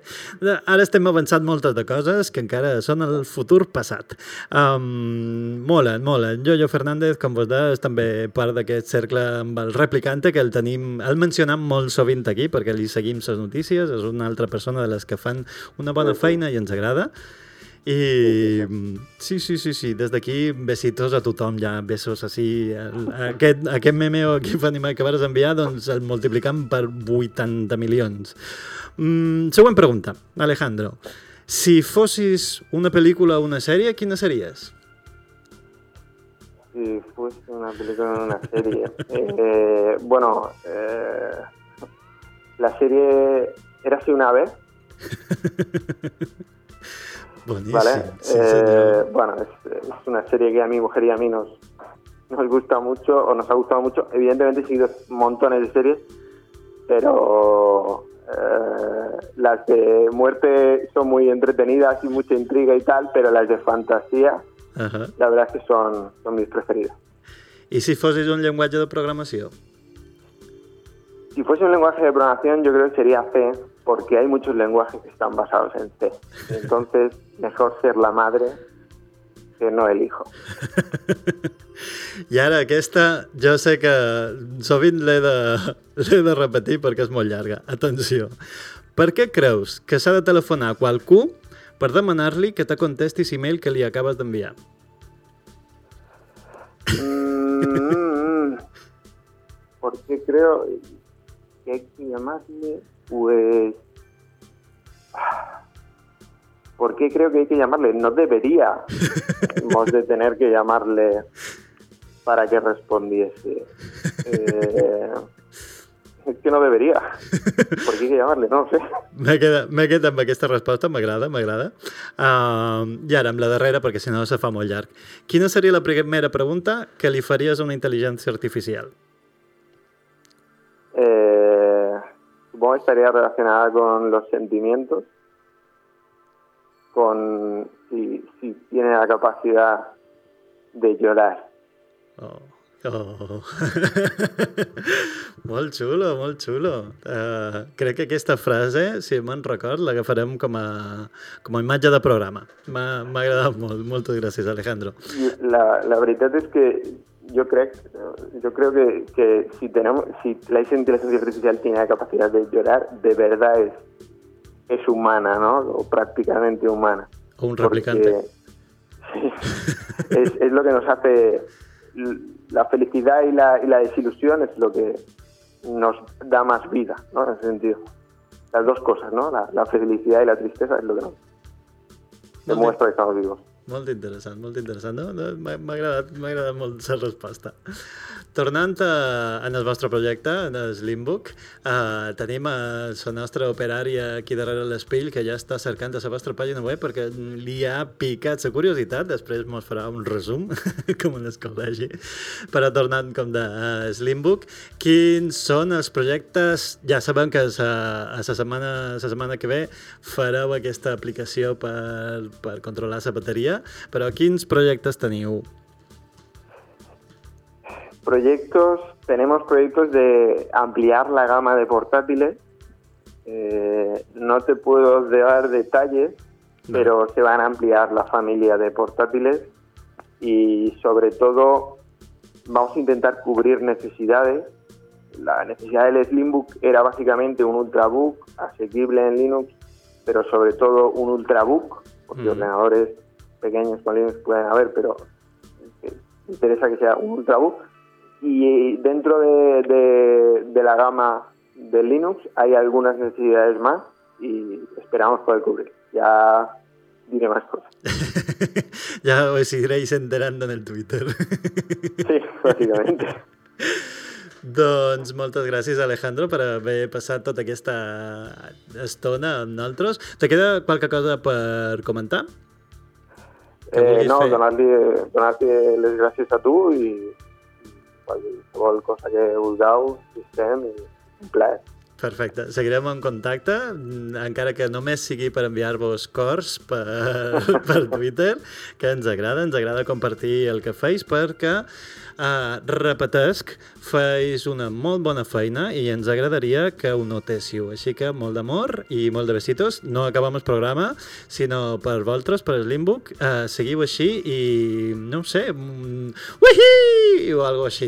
ara estem avançant moltes de coses que encara són el futur passat. Um, molen, molen. Jojo Fernández, com vos deia, és també part d'aquest cercle amb el replicante, que el tenim, el mencionam molt sovint aquí, perquè li seguim les notícies, és una altra persona de les que fan una bona feina i ens agrada. I sí, sí, sí, sí. des d'aquí besitos a tothom, ja besos així. El, aquest, aquest meme o aquest animat que vas enviar, doncs el multiplicam per 80 milions. Mm, següent pregunta, Alejandro. Si fossis una pel·lícula o una sèrie, quina series? Si fuese una película o una serie. eh, bueno, eh, la serie Érase una vez. Buenísimo. ¿Vale? Sí, Eh, bueno, es, es una serie que a mi mujer y a mí nos, nos gusta mucho, o nos ha gustado mucho. Evidentemente he seguido montones de series, pero eh, las de muerte son muy entretenidas y mucha intriga y tal, pero las de fantasía, Ajá. la verdad es que son, son mis preferidas. I si fossis un llenguatge de programació? Si fuese un lenguaje de programación, yo creo que sería C, porque hay muchos lenguajes que están basados en C. Entonces, mejor ser la madre que no el hijo. I ara aquesta, jo sé que sovint l'he de, de repetir perquè és molt llarga. Atenció. Per què creus que s'ha de telefonar a qualcú per demanar-li que te contesti l'email que li acabes d'enviar? Mm, ¿Por qué creo que hay que llamarle? Pues... ¿Por qué creo que hay que llamarle? No debería hemos de tener que llamarle para que respondiese. Eh, es que no debería. ¿Por qué hay que llamarle? No sé. M'he quedat, m'he quedat amb aquesta resposta, m'agrada, m'agrada. Uh, I ara amb la darrera, perquè si no se fa molt llarg. Quina seria la primera pregunta que li faries a una intel·ligència artificial? Eh, supongo que estaría relacionada con los sentimientos, con si, si tiene la capacidad de llorar. Oh. Oh. molt xulo, molt xulo. Uh, crec que aquesta frase, si me'n record, l'agafarem com, a, com a imatge de programa. M'ha agradat molt. Moltes gràcies, Alejandro. La, la verdad es que yo creo, yo creo que, que si tenemos, si la inteligencia artificial tiene la capacidad de llorar, de verdad es, es humana, ¿no? O prácticamente humana. O un replicante. Porque- sí, es, es lo que nos hace la felicidad y la, y la desilusión es lo que nos da más vida, ¿no? En ese sentido. Las dos cosas, ¿no? La, la felicidad y la tristeza es lo que nos demuestra que estamos vivos. Molt interessant, molt interessant. No? No, M'ha agradat, agradat molt la resposta. Tornant a, en el vostre projecte, en el Slimbook, eh, tenim a la nostra operària aquí darrere l'espill que ja està cercant a la vostra pàgina web perquè li ha picat la curiositat, després mos farà un resum, com en el col·legi, però tornant com de uh, Slimbook, quins són els projectes? Ja sabem que a la setmana, la setmana que ve fareu aquesta aplicació per, per controlar la bateria, però quins projectes teniu? Proyectos, tenemos proyectos de ampliar la gama de portátiles. Eh, no te puedo dar detalles, pero se van a ampliar la familia de portátiles y sobre todo vamos a intentar cubrir necesidades. La necesidad del Slimbook era básicamente un Ultrabook asequible en Linux, pero sobre todo un Ultrabook, porque Mm. ordenadores pequeños Linux pueden haber, pero eh, me interesa que sea un Ultrabook. Y dentro de, de- de la gama de Linux hay algunas necesidades más y esperamos poder cubrir. Ya diré más cosas. Ja os iréis enterando en el Twitter. Sí, básicamente. Doncs moltes gràcies, Alejandro, per haver passat tota aquesta estona amb nosaltres. Te queda qualque cosa per comentar? Eh, no, donar-li donar les gràcies a tu i, i qualsevol cosa que vulgueu, hi estem i un plaer. Perfecte. Seguirem en contacte, mm, encara que només sigui per enviar-vos cors per, per Twitter, que ens agrada, ens agrada compartir el que feis perquè, uh, repetesc, feis una molt bona feina i ens agradaria que ho notéssiu. Així que molt d'amor i molt de besitos. No acabem el programa, sinó per vosaltres, per Slimbook. Uh, seguiu així i, no ho sé, mm, uihi! o algo així.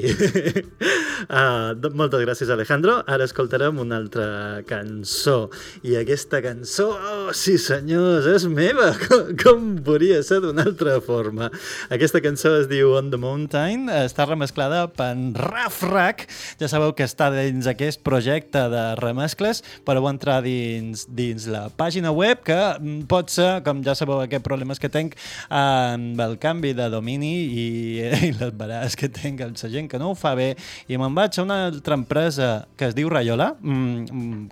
uh, moltes gràcies, Alejandro. Ara escoltarem una altra cançó. I aquesta cançó, oh, sí senyors, és meva. Com, com podria ser d'una altra forma? Aquesta cançó es diu On the Mountain, està remesclada per Raf Rack. Ja sabeu que està dins aquest projecte de remescles, però heu entrar dins, dins la pàgina web, que mm, pot ser, com ja sabeu, aquests problemes que tenc amb el canvi de domini i, i les baràs que tinc amb la gent que no ho fa bé, i me'n vaig a una altra empresa que es diu Rayola, mm,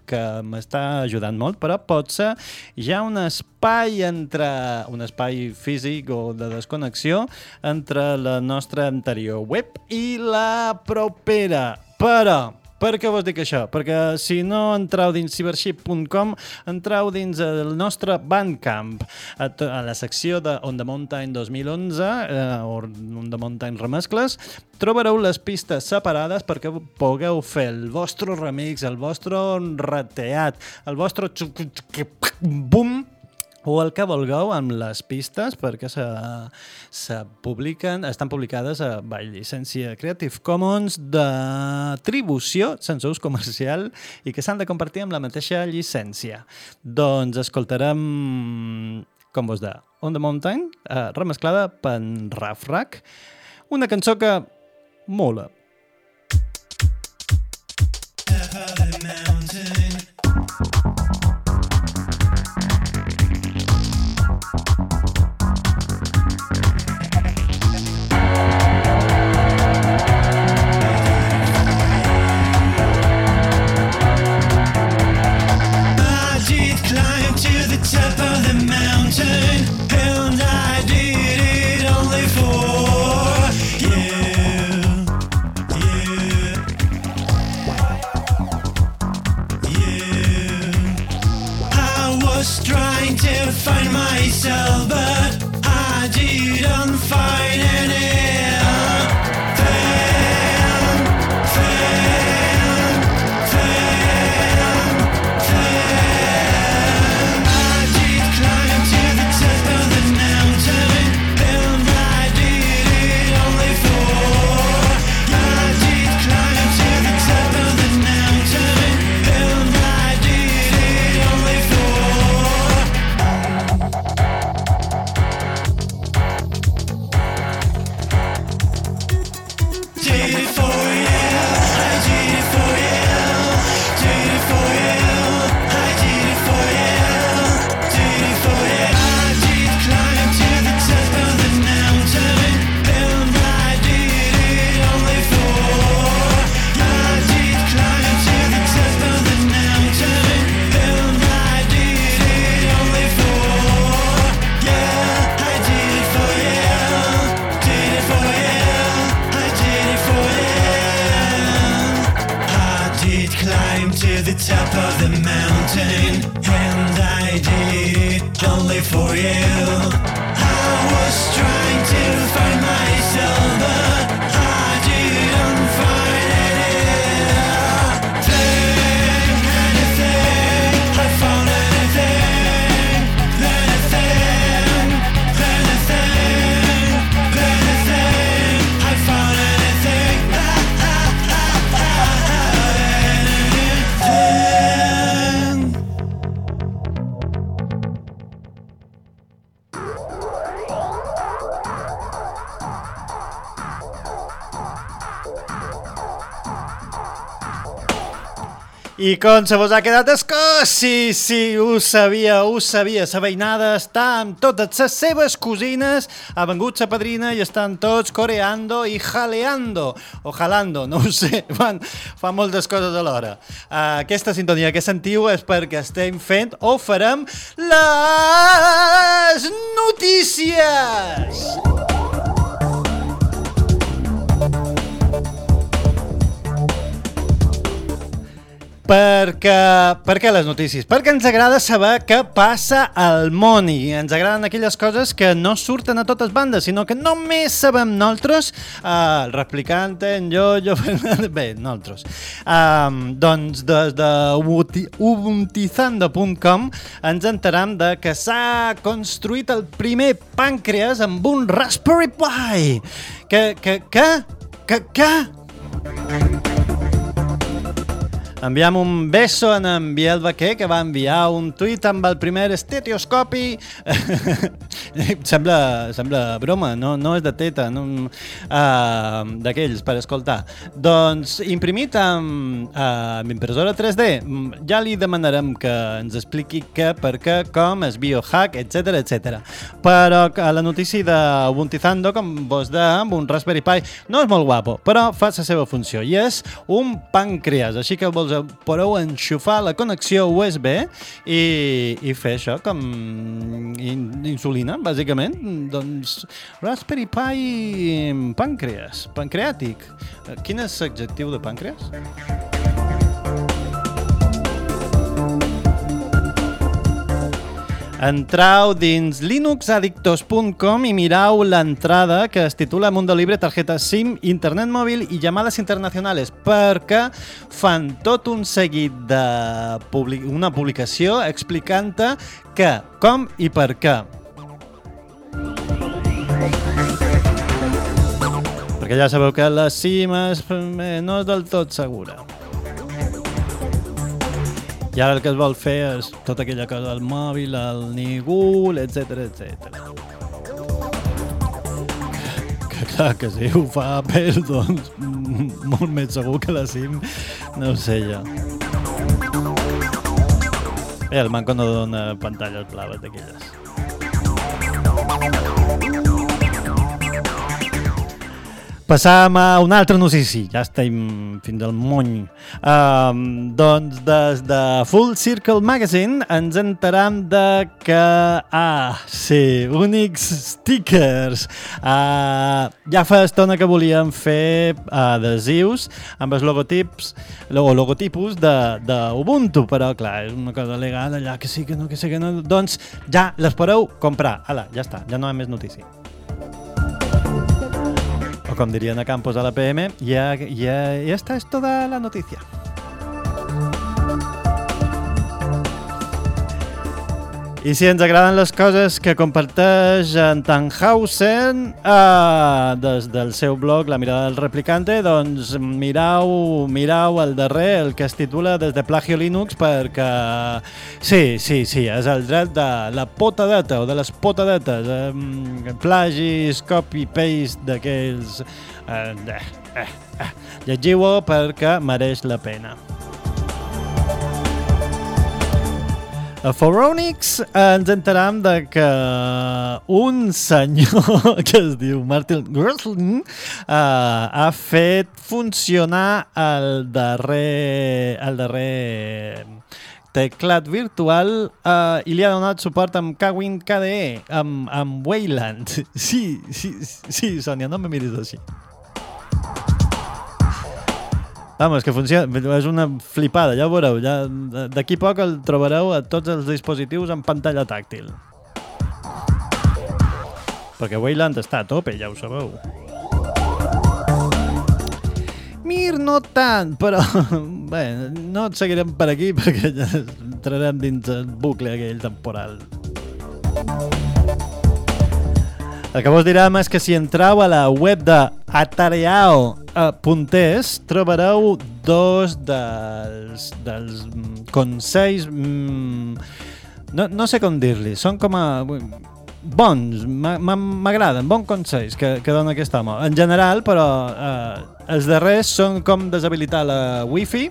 que m'està ajudant molt, però pot ser ja un espai entre un espai físic o de desconnexió entre la nostra anterior web i la propera. Però, per què vos dic això? Perquè si no entrau dins cybership.com, entrau dins el nostre Bandcamp, a, a la secció de On the Mountain 2011, eh, o On the Mountain remescles, trobareu les pistes separades perquè pugueu fer el vostre remix, el vostre rateat, el vostre bum, o el que vulgueu amb les pistes perquè se, se publiquen, estan publicades a by llicència Creative Commons d'atribució sense ús comercial i que s'han de compartir amb la mateixa llicència. Doncs escoltarem, com vos de On the Mountain, eh, remesclada per Raf Rack, una cançó que mola. Silver. I com se vos ha quedat escó? Sí, sí, ho sabia, ho sabia. Sa veïnada està amb totes les seves cosines, ha vengut sa padrina i estan tots coreando i jaleando, o jalando, no ho sé, fan, fan moltes coses alhora. Uh, aquesta sintonia que sentiu és perquè estem fent o farem les notícies! Perquè, per què les notícies? Perquè ens agrada saber què passa al món i ens agraden aquelles coses que no surten a totes bandes, sinó que només sabem nosaltres, uh, el replicante, en jo, jo, bé, nosaltres. Um, doncs des de ubuntizando.com ens enteram de que s'ha construït el primer pàncreas amb un Raspberry Pi. Que, que, que, que, que, Enviam un beso en en Biel Baquer, que va enviar un tuit amb el primer estereoscopi. sembla, sembla broma, no, no és de teta, no, uh, d'aquells per escoltar. Doncs imprimit amb, uh, amb impressora 3D. Mm, Ja li demanarem que ens expliqui què, per què, com, es biohack, etc etc. Però a la notícia de Ubuntizando, com vos de, amb un Raspberry Pi, no és molt guapo, però fa la seva funció i és un pàncreas, així que vols podeu enxufar la connexió USB i, i fer això com in, insulina, bàsicament. Doncs Raspberry Pi pàncreas, pancreàtic. Eh, Quin és l'adjectiu de pàncreas? Entrau dins linuxaddictos.com i mirau l'entrada que es titula Mundo Libre, tarjeta SIM, internet mòbil i llamadas internacionales perquè fan tot un seguit de publi una publicació explicant què, com i per què. Perquè ja sabeu que la SIM és, eh, no és del tot segura. I ara el que es vol fer és tota aquella cosa del mòbil, el Nigul, etc etc. Que clar, que si ho fa Apple, doncs molt més segur que la SIM, no ho sé jo. Bé, el manco no dona pantalles blaves d'aquelles. Passam a una altra notícia. Ja estem fins al mony. Um, doncs des de Full Circle Magazine ens enteram de que... Ah, sí, únics stickers. Uh, ja fa estona que volíem fer adhesius amb els logotips o logotipus de, de Ubuntu, però clar, és una cosa legal allà que sí, que no, que sí, que no... Doncs ja les podeu comprar. Ala, ja està, ja no hi ha més notícia. O com dirien a Campos a la PM, ya, ya, ya esta es toda la noticia. I si ens agraden les coses que comparteix en Tannhausen eh, des del seu blog La mirada del replicante, doncs mirau, mirau el darrer, el que es titula Des de Plagio Linux, perquè sí, sí, sí, és el dret de la potadeta o de les potadetes, eh, plagis, copy-paste d'aquells... Eh, eh, eh, eh. Llegiu-ho perquè mereix la pena. A Foronix ens enteram de que un senyor que es diu Martin Gerslin uh, ha fet funcionar el darrer, el darrer teclat virtual uh, i li ha donat suport amb Kawin KDE, amb, amb Wayland. Sí, sí, sí, Sònia, no me miris així. Vamos, que funciona, és una flipada, ja ho veureu. Ja, D'aquí poc el trobareu a tots els dispositius amb pantalla tàctil. Perquè Wayland està a tope, ja ho sabeu. Mir no tant, però bé, no et seguirem per aquí perquè ja entrarem dins el bucle aquell temporal. El que vos direm és que si entreu a la web de atareao.es trobareu dos dels, dels mm, consells... mm, No, no sé com dir-li, són com a bons, m'a- m'a- m'agraden, bons consells que, que dona aquest home. En general, però eh, els darrers són com deshabilitar la wifi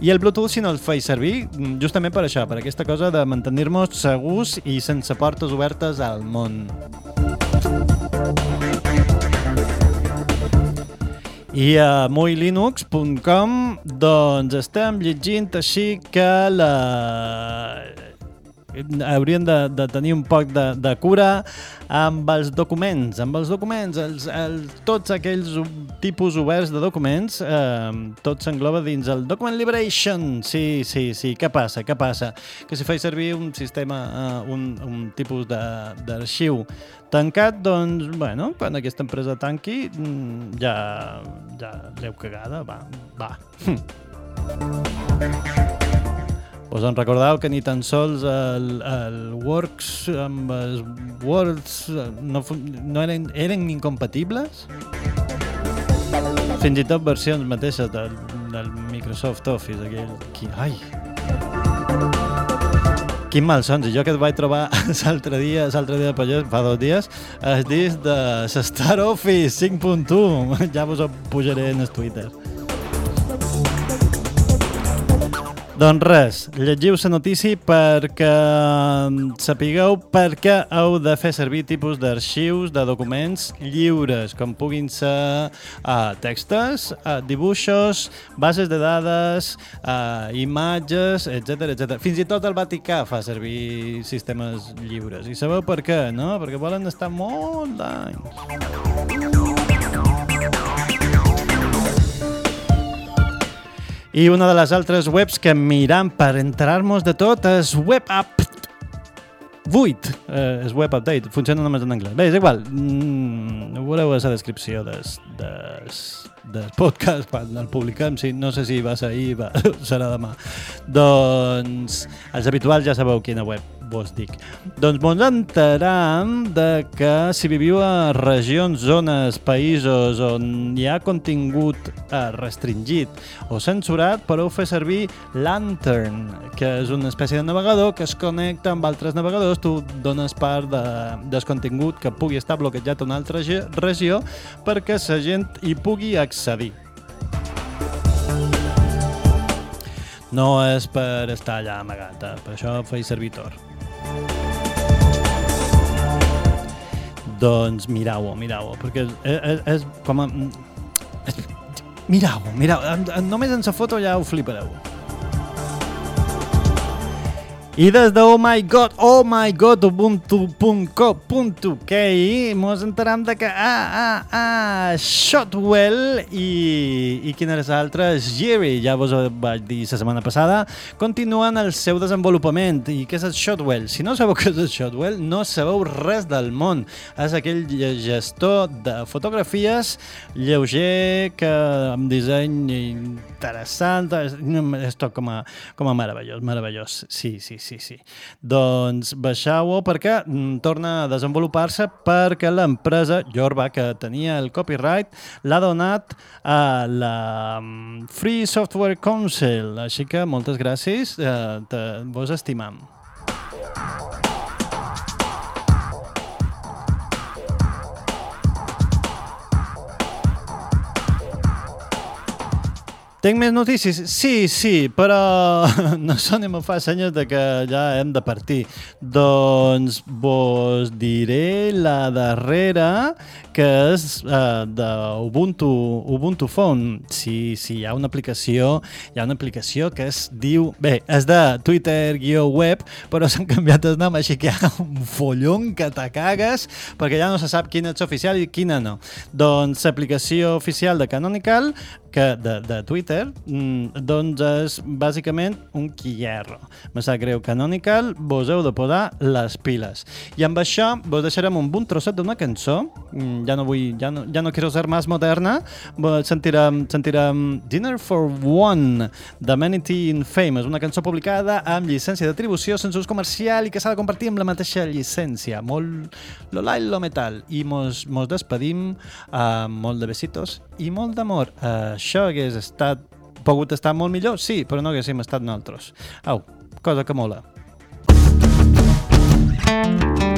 i el Bluetooth si no el feis servir, mm, justament per això, per aquesta cosa de mantenir-nos segurs i sense portes obertes al món. I a moilinux.com doncs estem llegint així que la haurien de, de tenir un poc de, de cura amb els documents, amb els documents, els, els, tots aquells tipus oberts de documents, eh, tot s'engloba dins el Document Liberation. Sí, sí, sí, què passa, què passa? Que si faig servir un sistema, eh, un, un tipus d'arxiu tancat, doncs, bueno, quan aquesta empresa tanqui, mm, ja, ja l'heu cagada, va, va. Us en recordeu que ni tan sols el, el Works amb els Words eh, no, no eren, eren incompatibles? Fins i tot versions mateixes del, del Microsoft Office, aquell... Qui, ai! Quin malsons, i jo que et vaig trobar l'altre dia, l'altre dia de Pallès, fa dos dies, el disc de Star Office 5.1, ja vos ho pujaré en el Twitter. Doncs res, llegiu la notícia perquè mm, sapigueu per què heu de fer servir tipus d'arxius de documents lliures, com puguin ser uh, textos, uh, dibuixos, bases de dades, uh, imatges, etc etc. Fins i tot el Vaticà fa servir sistemes lliures. I sabeu per què, no? Perquè volen estar molt d'anys. I una de les altres webs que miram per enterar-nos de tot és WebApp 8. Eh, és Web Update, funciona només en anglès. Bé, és igual. Mm, veureu a la descripció des, des, del podcast quan el publiquem. Sí, no sé si va ser ahir, va, serà demà. Doncs els habituals ja sabeu quina web vos dic. Doncs mos enteram de que si viviu a regions, zones, països on hi ha contingut eh, restringit o censurat, podeu fer servir Lantern, que és una espècie de navegador que es connecta amb altres navegadors. Tu dones part de, del contingut que pugui estar bloquejat a una altra regió perquè la gent hi pugui accedir. No és per estar allà amagat, eh? per això faig servir Tor. Doncs mirau-ho, mirau-ho, perquè és, és, com a... És, mirau-ho, mirau Només en la foto ja ho flipareu. I des de Oh My God, Oh My God, ubuntu.co.uk mos enteram de que ah, ah, ah, Shotwell i, i quin era l'altre? Jerry, ja vos ho vaig dir la setmana passada, continuen el seu desenvolupament. I què és el Shotwell? Si no sabeu què és el Shotwell, no sabeu res del món. És aquell gestor de fotografies lleuger que amb disseny interessant, és, com a, com a meravellós, meravellós. Sí, sí, sí, sí. Doncs baixau-ho perquè mm, torna a desenvolupar-se perquè l'empresa Jorba, que tenia el copyright, l'ha donat a la mm, Free Software Council. Així que moltes gràcies, eh, te, vos estimam. Tinc més notícies? Sí, sí, però no són me fa senyes de que ja hem de partir. Doncs vos diré la darrera, que és uh, d'Ubuntu Ubuntu Phone. Sí, sí, hi ha una aplicació, hi ha una aplicació que es diu... Bé, és de Twitter-web, però s'han canviat el nom, així que hi ha un follon que te cagues, perquè ja no se sap quina és oficial i quina no. Doncs l'aplicació oficial de Canonical que de, de Twitter, mm, doncs és bàsicament un quillerro. Me sap greu canonical, vos heu de posar les piles. I amb això vos deixarem un bon trosset d'una cançó, mm, ja no vull, ja no, ja no quiero ser más moderna, sentirem, sentirem Dinner for One, d'Amenity in Famous, una cançó publicada amb llicència d'atribució sense ús comercial i que s'ha de compartir amb la mateixa llicència. Molt lo light, lo metal. I mos, mos despedim amb molt de besitos i molt d'amor. Uh, això hagués estat pogut estar molt millor? Sí, però no haguéssim estat nosaltres. Au, cosa que mola. Thank you.